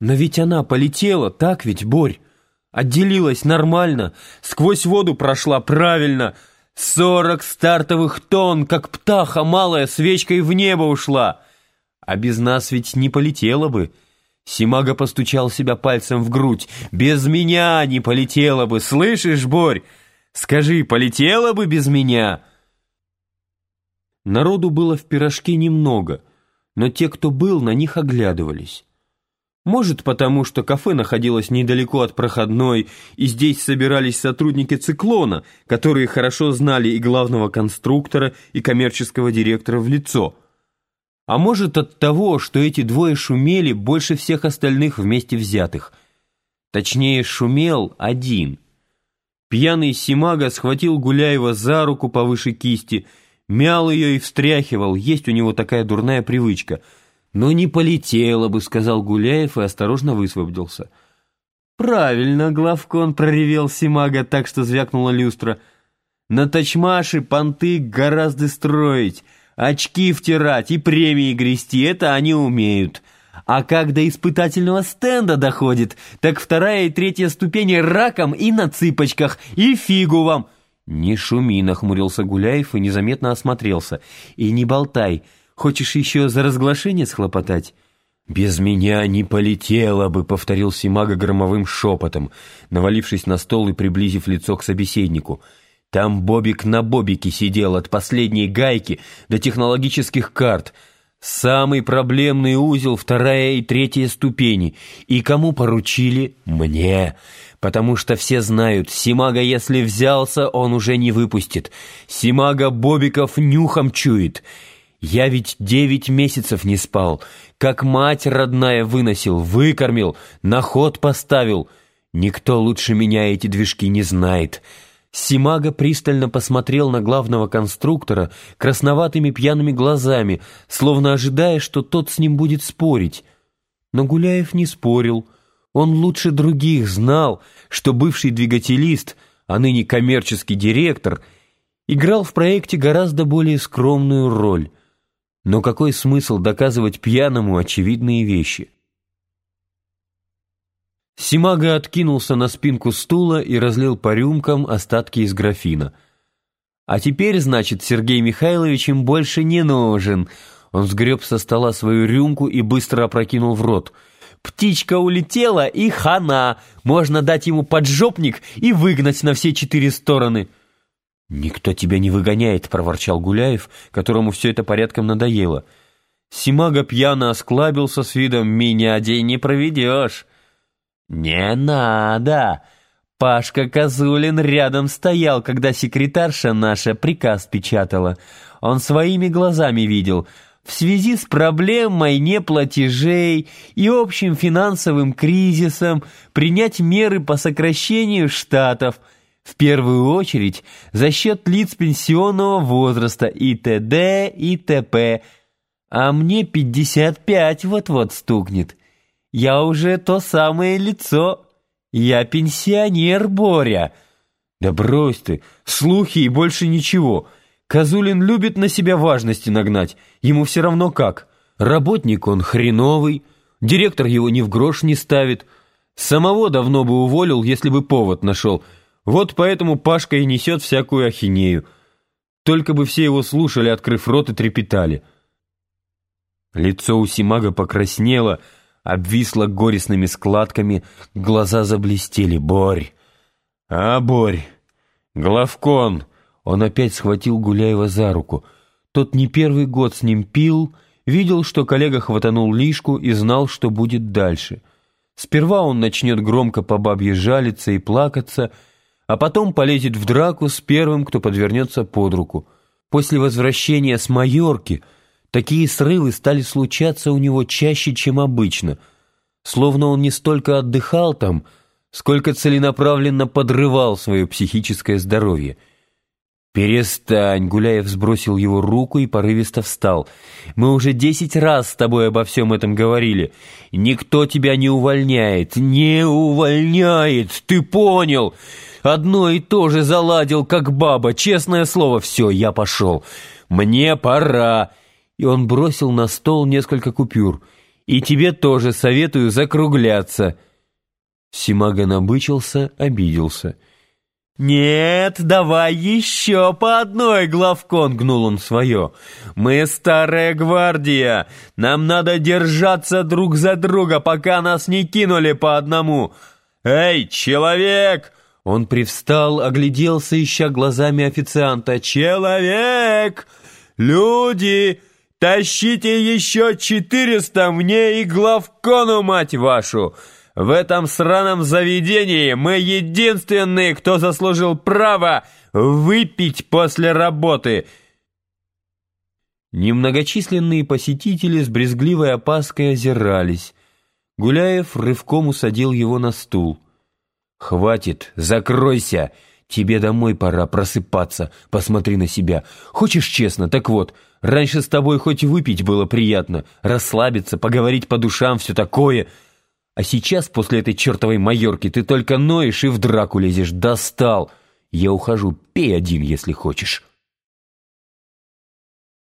Но ведь она полетела, так ведь, Борь? Отделилась нормально, сквозь воду прошла правильно. Сорок стартовых тонн, как птаха малая, свечкой в небо ушла. А без нас ведь не полетела бы. Симага постучал себя пальцем в грудь. Без меня не полетела бы, слышишь, Борь? Скажи, полетела бы без меня?» Народу было в пирожке немного, но те, кто был, на них оглядывались. Может, потому что кафе находилось недалеко от проходной, и здесь собирались сотрудники «Циклона», которые хорошо знали и главного конструктора, и коммерческого директора в лицо. А может, от того, что эти двое шумели больше всех остальных вместе взятых. Точнее, шумел один. Пьяный Симага схватил Гуляева за руку повыше кисти – мял ее и встряхивал, есть у него такая дурная привычка. «Ну не полетела бы», — сказал Гуляев и осторожно высвободился. «Правильно, главкон», — проревел Симага так, что звякнула люстра. «На тачмаше понты гораздо строить, очки втирать и премии грести, это они умеют». А как до испытательного стенда доходит, так вторая и третья ступени раком и на цыпочках, и фигу вам. «Не шуми», — нахмурился Гуляев и незаметно осмотрелся. «И не болтай. Хочешь еще за разглашение схлопотать?» «Без меня не полетело бы», — повторил Симага громовым шепотом, навалившись на стол и приблизив лицо к собеседнику. «Там Бобик на Бобике сидел от последней гайки до технологических карт. Самый проблемный узел, вторая и третья ступени. И кому поручили? Мне потому что все знают, Симага, если взялся, он уже не выпустит. Симага Бобиков нюхом чует. Я ведь девять месяцев не спал, как мать родная выносил, выкормил, на ход поставил. Никто лучше меня эти движки не знает». Симага пристально посмотрел на главного конструктора красноватыми пьяными глазами, словно ожидая, что тот с ним будет спорить. Но Гуляев не спорил, он лучше других знал, что бывший двигателист, а ныне коммерческий директор, играл в проекте гораздо более скромную роль. Но какой смысл доказывать пьяному очевидные вещи? Симага откинулся на спинку стула и разлил по рюмкам остатки из графина. «А теперь, значит, Сергей Михайлович им больше не нужен». Он сгреб со стола свою рюмку и быстро опрокинул в рот – Птичка улетела, и хана. Можно дать ему поджопник и выгнать на все четыре стороны. «Никто тебя не выгоняет», — проворчал Гуляев, которому все это порядком надоело. Симага пьяно осклабился с видом «Меня день не проведешь». «Не надо!» Пашка Козулин рядом стоял, когда секретарша наша приказ печатала. Он своими глазами видел — в связи с проблемой неплатежей и общим финансовым кризисом принять меры по сокращению штатов, в первую очередь за счет лиц пенсионного возраста и т.д. и т.п. А мне 55 вот-вот стукнет. Я уже то самое лицо. Я пенсионер, Боря. Да брось ты, слухи и больше ничего. Козулин любит на себя важности нагнать, ему все равно как. Работник он хреновый, директор его ни в грош не ставит. Самого давно бы уволил, если бы повод нашел. Вот поэтому Пашка и несет всякую ахинею. Только бы все его слушали, открыв рот и трепетали. Лицо у Симага покраснело, обвисло горестными складками, глаза заблестели. «Борь! А, Борь! Главкон!» Он опять схватил Гуляева за руку. Тот не первый год с ним пил, видел, что коллега хватанул лишку и знал, что будет дальше. Сперва он начнет громко по бабье жалиться и плакаться, а потом полезет в драку с первым, кто подвернется под руку. После возвращения с Майорки такие срывы стали случаться у него чаще, чем обычно, словно он не столько отдыхал там, сколько целенаправленно подрывал свое психическое здоровье – «Перестань!» — Гуляев сбросил его руку и порывисто встал. «Мы уже десять раз с тобой обо всем этом говорили. Никто тебя не увольняет. Не увольняет! Ты понял? Одно и то же заладил, как баба. Честное слово, все, я пошел. Мне пора!» И он бросил на стол несколько купюр. И тебе тоже советую закругляться». Симага набычился, обиделся. «Нет, давай еще по одной, главкон!» — гнул он свое. «Мы старая гвардия! Нам надо держаться друг за друга, пока нас не кинули по одному! Эй, человек!» Он привстал, огляделся, ища глазами официанта. «Человек! Люди! Тащите еще четыреста мне и главкону, мать вашу!» В этом сраном заведении мы единственные, кто заслужил право выпить после работы. Немногочисленные посетители с брезгливой опаской озирались. Гуляев рывком усадил его на стул. «Хватит, закройся! Тебе домой пора просыпаться, посмотри на себя. Хочешь честно, так вот, раньше с тобой хоть выпить было приятно, расслабиться, поговорить по душам, все такое...» А сейчас, после этой чертовой майорки, ты только ноешь и в драку лезешь. Достал! Я ухожу, пей один, если хочешь».